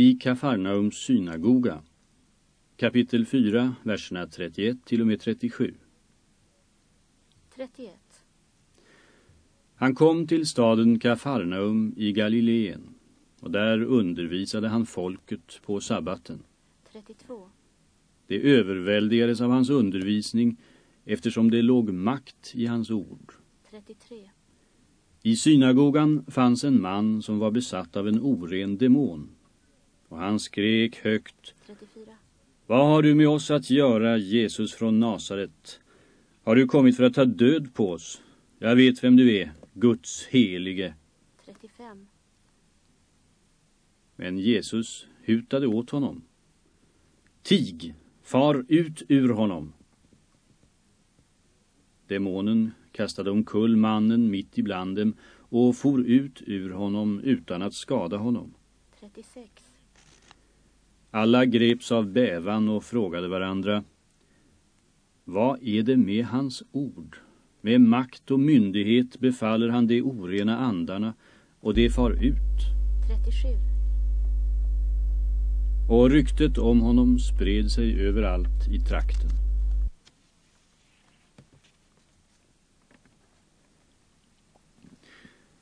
I Kafarnaums synagoga Kapitel 4, verserna 31 till och med 37 31. Han kom till staden Kafarnaum i Galileen och där undervisade han folket på sabbaten. 32. Det överväldigades av hans undervisning eftersom det låg makt i hans ord. 33. I synagogan fanns en man som var besatt av en oren demon. Och han skrek högt, 34. Vad har du med oss att göra, Jesus från Nasaret? Har du kommit för att ta död på oss? Jag vet vem du är, Guds helige. 35. Men Jesus hutade åt honom. Tig, far ut ur honom. Demonen kastade omkull mannen mitt ibland dem och for ut ur honom utan att skada honom. 36. Alla greps av bävan och frågade varandra Vad är det med hans ord? Med makt och myndighet befaller han de orena andarna och det far ut. 37. Och ryktet om honom spred sig överallt i trakten.